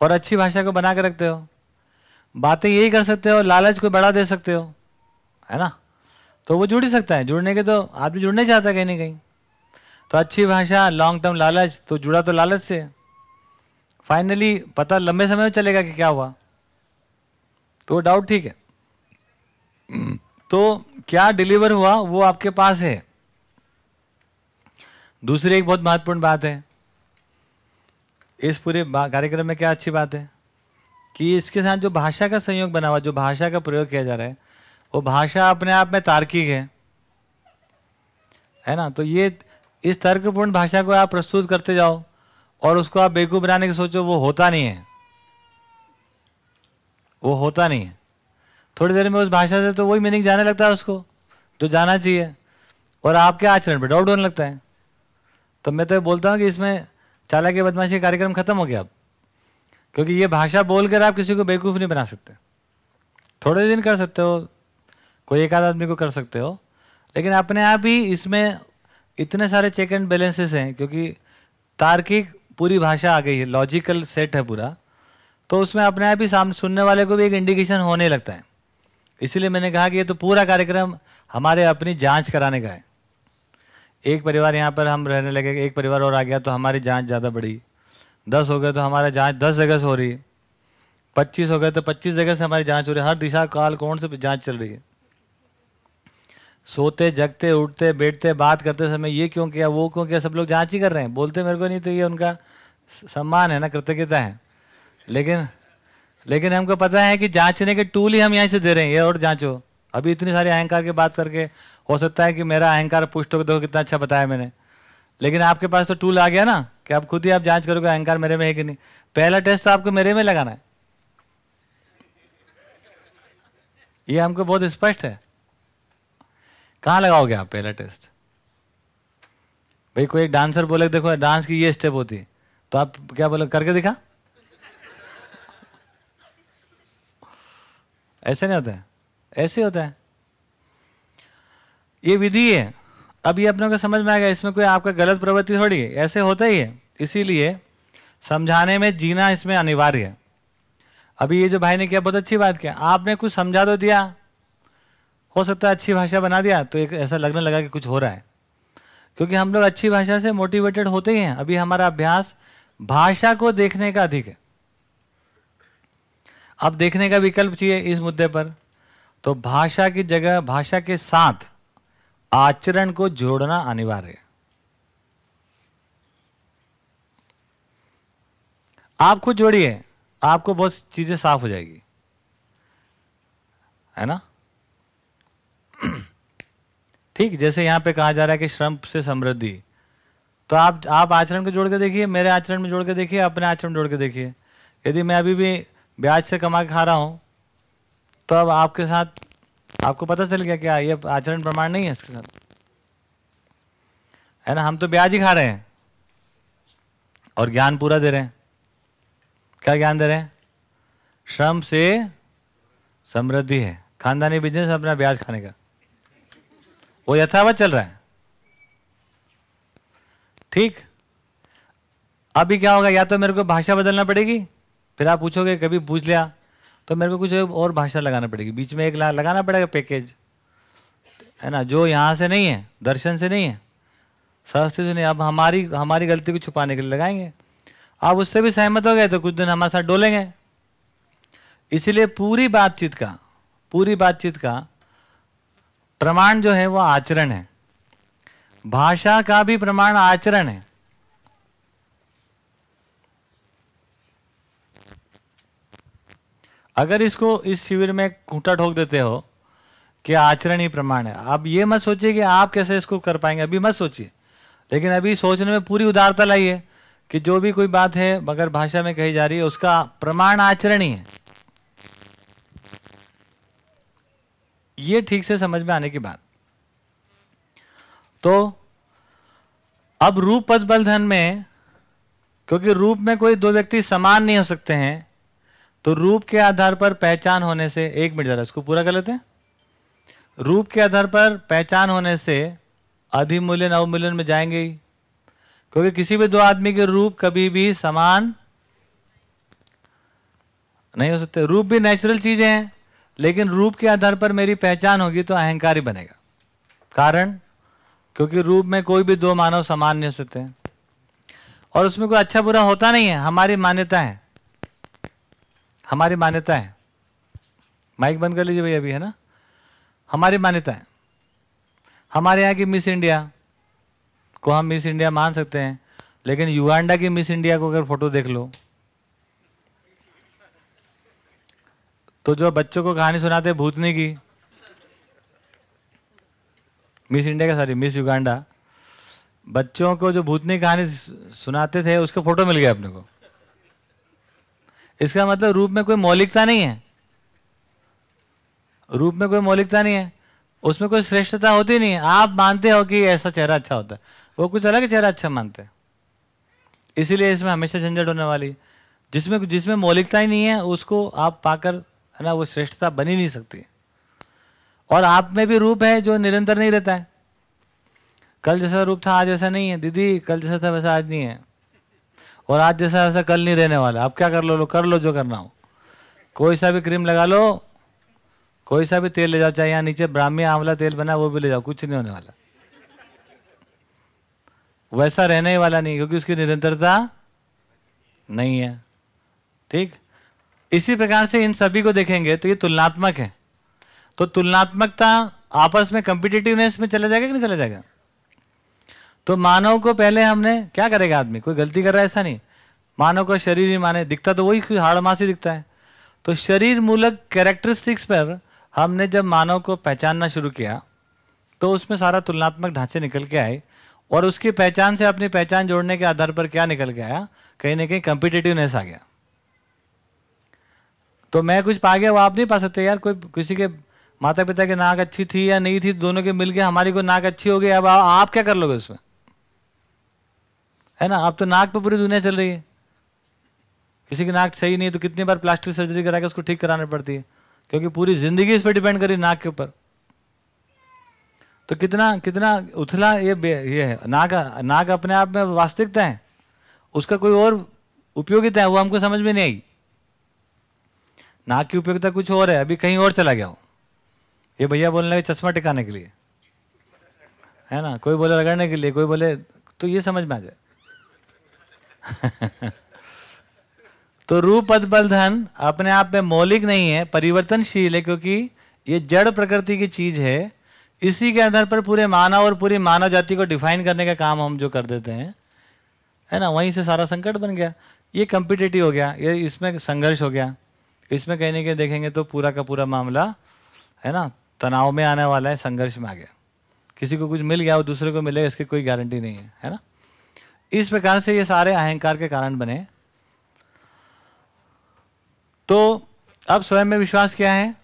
और अच्छी भाषा को बना के रखते हो। बातें यही कर सकते हो, लालच को बढ़ा दे सकते हो, है ना? तो वो जुड़ ही सकता है। जुड़ने के तो आदमी जुड़ना चाहता है कहीं ना कहीं। तो अच्छी भाषा लॉन्ग टर्म लालच तो जुड़ा तो लालच से। फाइनली पता लंबे समय में चलेगा कि क्या हुआ। तो डाउट ठीक है। तो क्या डिलीवर हुआ, वो आपके पास है। दूसरी एक बहुत महत्वपूर्ण बात है। इस पूरे कार्यक्रम में क्या अच्छी बात है? कि इसके साथ जो भाषा का संयोग बना हुआ, जो भाषा का प्रयोग किया जा रहा है, वो भाषा अपने आप में तार्किक है। है ना? तो ये इस तर्कपूर्ण भाषा को आप प्रस्तुत करते जाओ और उसको आप बेवकूफ़ बनाने की सोचो, वो होता नहीं है। वो होता नहीं है। थोड़ी देर में उस भाषा से तो वही मीनिंग जाने लगता है उसको, जो जाना चाहिए। और आपके आचरण पर डाउट होने लगता है। तो मैं तो बोलता हूँ कि इसमें चालाकी बदमाशी कार्यक्रम खत्म हो गया अब। क्योंकि ये भाषा बोलकर आप किसी को बेवकूफ़ नहीं बना सकते। थोड़े दिन कर सकते हो, कोई एक आध आदमी को कर सकते हो, लेकिन अपने आप ही इसमें इतने सारे चेक एंड बैलेंसेस हैं, क्योंकि तार्किक पूरी भाषा आ गई है लॉजिकल सेट है पूरा तो उसमें अपने आप ही सामने सुनने वाले को भी एक इंडिकेशन होने लगता है। इसीलिए मैंने कहा कि ये तो पूरा कार्यक्रम हमारे अपनी जाँच कराने का है। एक परिवार यहाँ पर हम रहने लगे, एक परिवार और आ गया तो हमारी जाँच ज़्यादा बढ़ी। दस हो गए तो हमारा जाँच, दस जगह से हो रही है। पच्चीस हो गए तो पच्चीस जगह से हमारी जाँच हो रही है। हर दिशा काल कौन से जाँच चल रही है। सोते, जगते, उठते, बैठते, बात करते समय ये क्यों किया, वो क्यों किया, सब लोग जाँच ही कर रहे हैं। बोलते मेरे को नहीं तो ये उनका सम्मान है ना, कृतज्ञता है। लेकिन लेकिन हमको पता है कि जांचने के टूल ही हम यहाँ से दे रहे हैं। ये और जांचो। अभी इतनी सारी अहंकार की बात करके हो सकता है कि मेरा अहंकार पुष्ट हो देखो कितना अच्छा बताया मैंने। लेकिन आपके पास तो टूल आ गया ना, कि आप खुद ही आप जाँच करोगे, अहंकार मेरे में है कि नहीं? पहला टेस्ट तो आपको मेरे में लगाना है। ये हमको बहुत स्पष्ट है। कहाँ लगाओगे आप पहला टेस्ट भाई, कोई एक डांसर बोले, देखो डांस की ये स्टेप होती है। तो आप क्या बोले, करके दिखा? ऐसे नहीं होता है। ऐसे होता है। ये विधि है। अब ये अपने को समझ में आएगा इसमें कोई आपका गलत प्रवृत्ति थोड़ी है? ऐसे होता ही है। इसीलिए समझाने में जीना इसमें अनिवार्य है। अभी ये जो भाई ने किया, बहुत अच्छी बात किया। आपने कुछ समझा तो दिया। हो सकता है अच्छी भाषा बना दिया तो एक ऐसा लगने लगा कि कुछ हो रहा है। क्योंकि हम लोग अच्छी भाषा से मोटिवेटेड होते ही हैं। अभी हमारा अभ्यास भाषा को देखने का अधिक है। अब देखने का विकल्प चाहिए इस मुद्दे पर। तो भाषा की जगह, भाषा के साथ आचरण को जोड़ना अनिवार्य आप खुद जोड़िए, आपको बहुत चीज़ें साफ़ हो जाएगी। है ना? ठीक, जैसे यहाँ पे कहा जा रहा है कि श्रम से समृद्धि। तो आप आप आचरण को जोड़ के देखिए, मेरे आचरण में जोड़ के देखिए, अपने आचरण में जोड़ के देखिए। यदि मैं अभी भी ब्याज से कमा के खा रहा हूँ तो अब आपके साथ आपको पता चल गया क्या ये आचरण प्रमाण नहीं है इसके साथ। है ना? हम तो ब्याज ही खा रहे हैं और ज्ञान पूरा दे रहे हैं। क्या ज्ञान दे रहे हैं? श्रम से समृद्धि है। खानदानी बिज़नेस अपना ब्याज खाने का। वो यथावत चल रहा है। ठीक? अभी क्या होगा? या तो मेरे को भाषा बदलना पड़ेगी, फिर आप पूछोगे, कभी पूछ लिया। तो मेरे को कुछ और भाषा लगाना पड़ेगी। बीच में एक लगाना पड़ेगा पैकेज है ना? जो यहाँ से नहीं है, दर्शन से नहीं है, शास्त्र से नहीं, अब हमारी हमारी गलती को छुपाने के लिए लगाएँगे। आप उससे भी सहमत हो गए तो कुछ दिन हमारे साथ डोलेंगे। इसीलिए पूरी बातचीत का, पूरी बातचीत का प्रमाण जो है वो आचरण है। भाषा का भी प्रमाण आचरण है। अगर इसको इस शिविर में खूंटा ठोक देते हो कि आचरण ही प्रमाण है अब ये मत सोचिए कि आप कैसे इसको कर पाएँगे, अभी मत सोचिए। लेकिन अभी सोचने में पूरी उदारता लाइए कि जो भी कोई बात है, मगर भाषा में कही जा रही है, उसका प्रमाण आचरण ही है। ये ठीक से समझ में आने की बात। तो अब रूप पद बल धन में, क्योंकि रूप में कोई दो व्यक्ति समान नहीं हो सकते हैं तो रूप के आधार पर पहचान होने से, एक मिनट जरा, इसको पूरा कर लेते हैं। रूप के आधार पर पहचान होने से अधिमूल्यन, अवमूल्यन में जाएँगे ही। क्योंकि किसी भी दो आदमी के रूप कभी भी समान नहीं हो सकते। रूप भी नेचुरल चीज़ें हैं, लेकिन रूप के आधार पर मेरी पहचान होगी तो अहंकार ही बनेगा। कारण? क्योंकि रूप में कोई भी दो मानव समान नहीं हो सकते। और उसमें कोई अच्छा बुरा होता नहीं है, हमारी मान्यता है। हमारी मान्यता है माइक बंद कर लीजिए भैया अभी, है ना? हमारी मान्यता है हमारे यहाँ की मिस इंडिया को हम मिस इंडिया मान सकते हैं, लेकिन युगांडा की मिस इंडिया को अगर फ़ोटो देख लो तो जो बच्चों को कहानी सुनाते भूतनी की, मिस इंडिया का सॉरी मिस युगांडा, बच्चों को जो भूतनी कहानी सुनाते थे, उसका फ़ोटो मिल गया अपने को। इसका मतलब रूप में कोई मौलिकता नहीं है। रूप में कोई मौलिकता नहीं है। उसमें कोई श्रेष्ठता होती नहीं है। आप मानते हो कि ऐसा चेहरा अच्छा होता है। वो कुछ अलग चेहरा अच्छा मानते हैं। इसीलिए इसमें हमेशा झंझट होने वाली जिसमें जिसमें मौलिकता ही नहीं है, उसको आप पाकर, है ना, वो श्रेष्ठता बनी नहीं सकती। और आप में भी रूप है जो निरंतर नहीं रहता है। कल जैसा रूप था, आज वैसा नहीं है। दीदी, कल जैसा था, वैसा आज नहीं है। और आज जैसा वैसा कल नहीं रहने वाला। आप क्या कर लो लो, कर लो जो करना हो। कोई सा भी क्रीम लगा लो, कोई सा भी तेल ले जाओ, चाहे यहाँ नीचे ब्राह्मी आंवला तेल बना, वो भी ले जाओ, कुछ नहीं होने वाला। वैसा रहने ही वाला नहीं, क्योंकि उसकी निरंतरता नहीं है। ठीक? इसी प्रकार से इन सभी को देखेंगे तो ये तुलनात्मक है। तो तुलनात्मकता आपस में कंपिटेटिवनेस में चला जाएगा कि नहीं चला जाएगा? तो मानव को पहले हमने क्या करेगा आदमी? कोई गलती कर रहा है ऐसा नहीं। मानव को शरीर ही माने। दिखता तो वही हाड़ ही दिखता है। तो शरीर मूलक कैरेक्टरिस्टिक्स पर हमने जब मानव को पहचानना शुरू किया तो उसमें सारा तुलनात्मक ढांचे निकल के आए और उसकी पहचान से अपनी पहचान जोड़ने के आधार पर क्या निकल के आया? कहीं ना कहीं कंपिटेटिवनेस आ गया। तो मैं कुछ पा गया, वो आप नहीं पा सकते यार। कोई किसी के माता पिता की नाक अच्छी थी या नहीं थी, दोनों के मिल गए, हमारी को नाक अच्छी हो गई, अब आप क्या कर लोगे उसमें? है ना? अब तो नाक पे पूरी दुनिया चल रही है। किसी की नाक सही नहीं तो कितनी बार प्लास्टिक सर्जरी करा के उसको ठीक करानी पड़ती है? क्योंकि पूरी ज़िंदगी इस पर डिपेंड करी नाक के ऊपर। तो कितना कितना उथला ये ये है। नाक नाक अपने आप में वास्तविकता है। उसका कोई और उपयोगिता है, वो हमको समझ में नहीं आई। नाक की उपयोगिता कुछ और है, अभी कहीं और चला गया हो। ये भैया बोलने लगे चश्मा टिकाने के लिए। है ना? कोई बोले रगड़ने के लिए, कोई बोले तो ये समझ में आ जाए। तो रूप पद बल धन अपने आप में मौलिक नहीं है, परिवर्तनशील है, क्योंकि ये जड़ प्रकृति की चीज़ है। इसी के आधार पर पूरे मानव और पूरी मानव जाति को डिफाइन करने का काम हम जो कर देते हैं, है ना, वहीं से सारा संकट बन गया। ये कम्पिटेटिव हो गया, ये इसमें संघर्ष हो गया। इसमें कहीं ना कहीं देखेंगे तो पूरा का पूरा मामला, है ना, तनाव में आने वाला है, संघर्ष में आ गया। किसी को कुछ मिल गया, वो दूसरे को मिलेगा, इसकी कोई गारंटी नहीं है है ना। इस प्रकार से ये सारे अहंकार के कारण बने। तो अब स्वयं में विश्वास क्या है?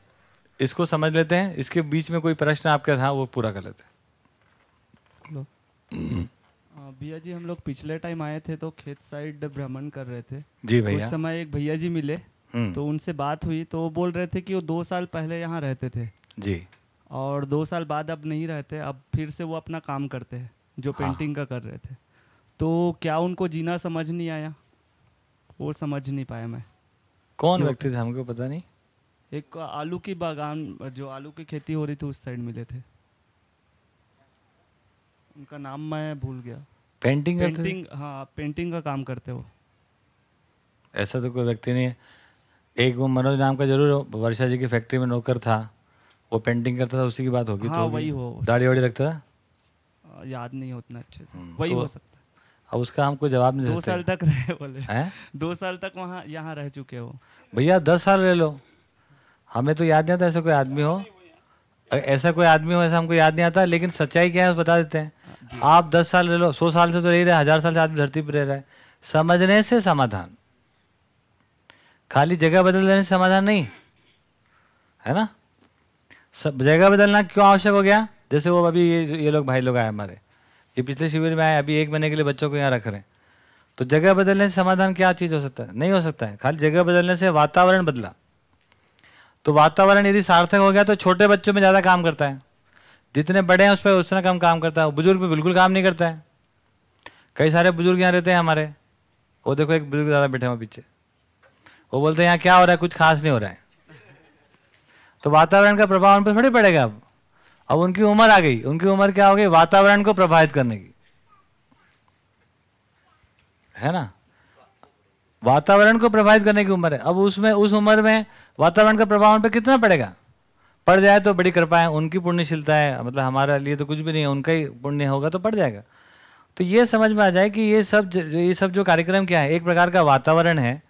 इसको समझ लेते हैं। इसके बीच में कोई प्रश्न आपका था वो पूरा कर लेते हैं। भैया जी हम लोग पिछले टाइम आए थे तो खेत साइड भ्रमण कर रहे थे। जी उस समय एक भैया जी मिले। हम्म, तो उनसे बात हुई। तो वो बोल रहे थे कि वो दो साल पहले यहाँ रहते थे। जी। और दो साल बाद अब नहीं रहते। अब फिर से वो अपना काम करते हैं जो हाँ। पेंटिंग का कर रहे थे। तो क्या उनको जीना समझ नहीं आया? वो समझ नहीं पाया मैं। कौन? व्यक्ति थे? हमको पता नहीं। एक आलू की बागान जो आलू की खेती हो रही थी उस साइड मिले थे। उनका नाम मैं भूल गया। पेंटिंग पेंटिंग हाँ पेंटिंग का काम करते हो ऐसा तो कोई व्यक्ति नहीं है। एक वो मनोज नाम का ज़रूर वर्षा जी की फैक्ट्री में नौकर था। वो पेंटिंग करता था उसी की बात होगी तो हाँ, होगी। वही हो। दाढ़ी वाड़ी रखता था? याद नहीं उतना अच्छे से। हम्म, वही तो हो सकता है। अब उसका हमको जवाब नहीं दो साल तक रहे बोले। हैं? दो साल तक वहाँ यहाँ रह चुके हो। भैया दस साल ले लो। हमें तो याद नहीं आता ऐसा कोई आदमी हो। ऐसा कोई आदमी हो ऐसा हमको याद नहीं आता लेकिन सच्चाई क्या है बता देते हैं। आप दस साल रह लो सौ साल से तो रह रहे हज़ार साल से आदमी धरती पर रह रहा है। समझने से समाधान। खाली जगह बदल देने से समाधान नहीं। है ना? सब जगह बदलना क्यों आवश्यक हो गया? जैसे वो अभी ये ये लोग भाई लोग आए हमारे। ये पिछले शिविर में आए, अभी एक महीने के लिए बच्चों को यहाँ रख रहे हैं। तो जगह बदलने से समाधान क्या चीज़ हो सकता है? नहीं हो सकता है। खाली जगह बदलने से वातावरण बदला। तो वातावरण यदि सार्थक हो गया तो छोटे बच्चों में ज़्यादा काम करता है। जितने बड़े हैं, उस पर उतना कम काम करता है। बुज़ुर्ग में बिल्कुल काम नहीं करता है। कई सारे बुज़ुर्ग यहाँ रहते हैं हमारे। वो देखो, एक बुज़ुर्ग ज़्यादा बैठे हुए पीछे। वो बोलते हैं, यहाँ क्या हो रहा है? कुछ खास नहीं हो रहा है। तो वातावरण का प्रभाव उन पर थोड़ी पड़ेगा अब। अब उनकी उम्र आ गई। उनकी उम्र क्या हो गई? वातावरण को प्रभावित करने की। है ना? वातावरण को प्रभावित करने की उम्र है। अब उसमें, उस उम्र में वातावरण का प्रभाव उन पर कितना पड़ेगा? पड़ जाए तो बड़ी कृपा है, उनकी पुण्यशीलता है। मतलब हमारे लिए तो कुछ भी नहीं है, उनका ही पुण्य होगा तो पड़ जाएगा। तो ये समझ में आ जाए कि ये सब ये सब जो कार्यक्रम क्या है, एक प्रकार का वातावरण है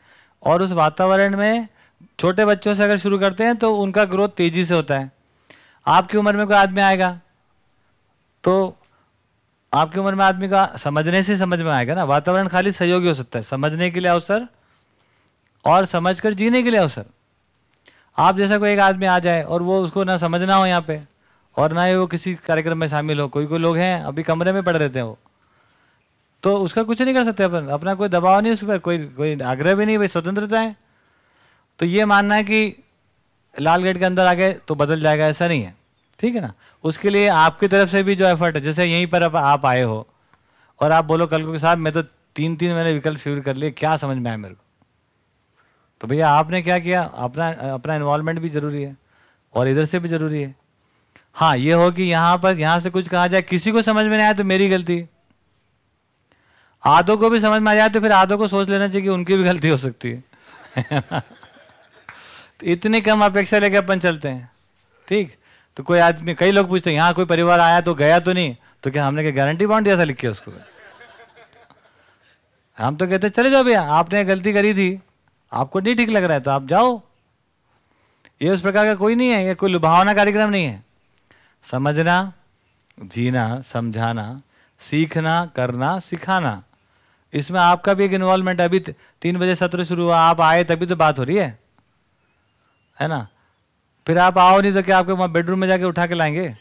और उस वातावरण में छोटे बच्चों से अगर शुरू करते हैं तो उनका ग्रोथ तेज़ी से होता है। आपकी उम्र में कोई आदमी आएगा? तो आपकी उम्र में आदमी का समझने से समझ में आएगा ना? वातावरण खाली सहयोगी हो सकता है। समझने के लिए अवसर और समझकर जीने के लिए अवसर। आप जैसा कोई एक आदमी आ जाए और वो उसको ना समझना हो यहाँ पे और ना ही वो किसी कार्यक्रम में शामिल हो। कोई कोई लोग हैं, अभी कमरे में पड़ रहते हैं वो। तो उसका कुछ नहीं कर सकते अपन। अपना कोई दबाव नहीं उस पर कोई कोई आग्रह भी नहीं, भाई स्वतंत्रता है। तो ये मानना है कि लाल गेट के अंदर आ गए तो बदल जाएगा ऐसा नहीं है। ठीक है ना? उसके लिए आपकी तरफ़ से भी जो एफर्ट है जैसे यहीं पर आप, आप आए हो और आप बोलो कल को साहब मैं तो तीन तीन महीने विकल्प शिविर कर लिए क्या समझ में आया मेरे को? तो भैया आपने क्या किया? अपना अपना इन्वॉल्वमेंट भी ज़रूरी है और इधर से भी ज़रूरी है। हाँ ये हो कि यहाँ पर यहाँ से कुछ कहा जाए किसी को समझ में नहीं आया तो मेरी गलती आधों को भी समझ में आ जाए तो फिर आधों को सोच लेना चाहिए कि उनकी भी गलती हो सकती है। तो इतनी कम अपेक्षा लेके अपन चलते हैं। ठीक? तो कोई आदमी, कई लोग पूछते हैं, यहाँ कोई परिवार आया तो गया तो नहीं? तो क्या हमने क्या गारंटी बॉन्ड दिया था लिख के उसको? हम तो कहते, चले जाओ भैया, आपने गलती करी थी। आपको नहीं ठीक लग रहा है तो आप जाओ। ये उस प्रकार का कोई नहीं है, ये कोई लुभावना कार्यक्रम नहीं है। समझना, जीना, समझाना, सीखना, करना, सिखाना। इसमें आपका भी एक इन्वॉल्वमेंट अभी तीन बजे सत्र शुरू हुआ, आप आए तभी तो बात हो रही है। है ना? फिर आप आओ नहीं तो क्या आपके वहाँ बेडरूम में जाके उठा के लाएँगे?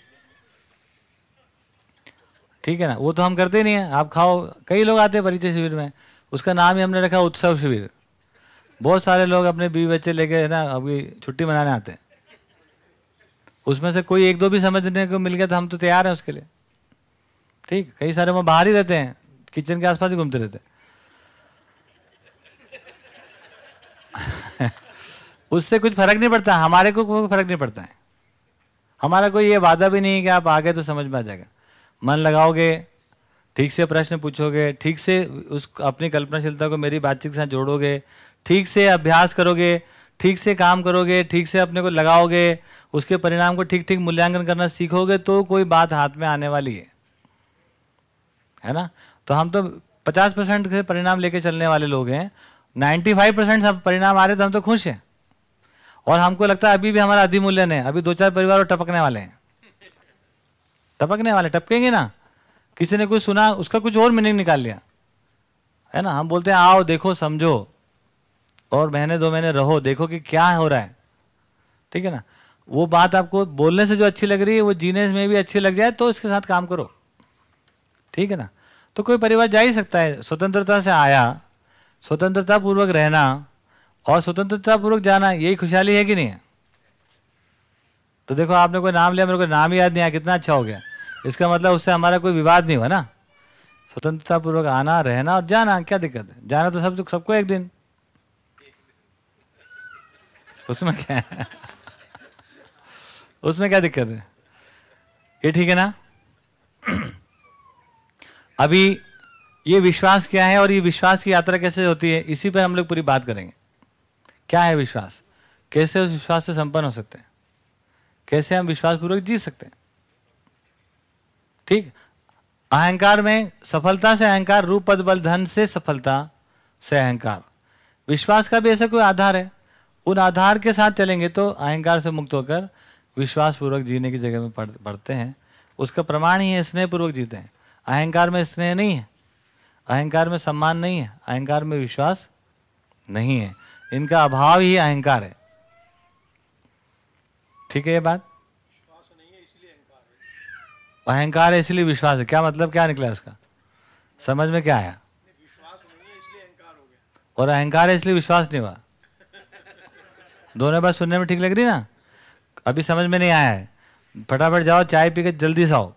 ठीक है ना? वो तो हम करते ही नहीं है। आप खाओ। कई लोग आते हैं परिचय शिविर में। उसका नाम ही हमने रखा उत्सव शिविर। बहुत सारे लोग अपने बीवी बच्चे लेके, है ना, अभी छुट्टी मनाने आते हैं। उसमें से कोई एक दो भी समझने को मिल गया तो हम तो तैयार हैं उसके लिए। ठीक? कई सारे वहाँ बाहर ही रहते हैं। किचन के आसपास ही घूमते रहते हैं। उससे कुछ फ़र्क नहीं पड़ता, हमारे को कोई फ़र्क नहीं पड़ता है। हमारा कोई ये वादा भी नहीं है कि आप आगे तो समझ में आ जाएगा। मन लगाओगे, ठीक से प्रश्न पूछोगे, ठीक से उस अपनी कल्पनाशीलता को मेरी बातचीत के साथ जोड़ोगे, ठीक से अभ्यास करोगे, ठीक से काम करोगे, ठीक से अपने को लगाओगे, उसके परिणाम को ठीक ठीक मूल्यांकन करना सीखोगे तो कोई बात हाथ में आने वाली है। है ना? तो हम तो 50 परसेंट से परिणाम लेके चलने वाले लोग हैं 95 परसेंट परिणाम आ रहे तो हम तो खुश हैं। और हमको लगता है अभी भी हमारा अधिमूल्यन है। अभी दो चार परिवार और टपकने वाले हैं। टपकने वाले, टपकेंगे ना। किसी ने कुछ सुना, उसका कुछ और मीनिंग निकाल लिया। है ना? हम बोलते हैं, आओ, देखो, समझो। और महीने दो महीने रहो, देखो कि क्या हो रहा है। ठीक है ना? वो बात आपको बोलने से जो अच्छी लग रही है, वो जीने में भी अच्छी लग जाए तो इसके साथ काम करो। ठीक है ना? तो कोई परिवार जा ही सकता है। स्वतंत्रता से आया स्वतंत्रता पूर्वक रहना और स्वतंत्रता पूर्वक जाना यही खुशहाली है कि नहीं तो देखो, आपने कोई नाम लिया, मेरे को नाम याद नहीं आया, कितना अच्छा हो गया। इसका मतलब उससे हमारा कोई विवाद नहीं हुआ ना। स्वतंत्रता पूर्वक आना, रहना और जाना, क्या दिक्कत है? जाना तो सब, सबको एक दिन। उसमें क्या है? उसमें क्या दिक्कत है? ये ठीक है ना? अभी ये विश्वास क्या है और ये विश्वास की यात्रा कैसे होती है, इसी पर हम लोग पूरी बात करेंगे। क्या है विश्वास? कैसे उस विश्वास से संपन्न हो सकते हैं? कैसे हम विश्वासपूर्वक जी सकते हैं? ठीक? अहंकार में सफलता से अहंकार, रूप, पद, बल, धन से सफलता से अहंकार। विश्वास का भी ऐसा कोई आधार है? उन आधार के साथ चलेंगे तो अहंकार से मुक्त होकर विश्वासपूर्वक जीने की जगह में पढ़ पढ़ते हैं। उसका प्रमाण ही है, स्नेहपूर्वक जीते हैं। अहंकार में स्नेह नहीं है। अहंकार में सम्मान नहीं है। अहंकार में विश्वास नहीं है। इनका अभाव ही अहंकार है। ठीक है ये बात? अहंकार है इसलिए विश्वास है। क्या मतलब क्या निकला इसका? समझ में क्या आया? और अहंकार है इसलिए विश्वास नहीं हुआ। दोनों बात सुनने में ठीक लग रही ना? अभी समझ में नहीं आया है। फटाफट जाओ, चाय पी के जल्दी से आओ।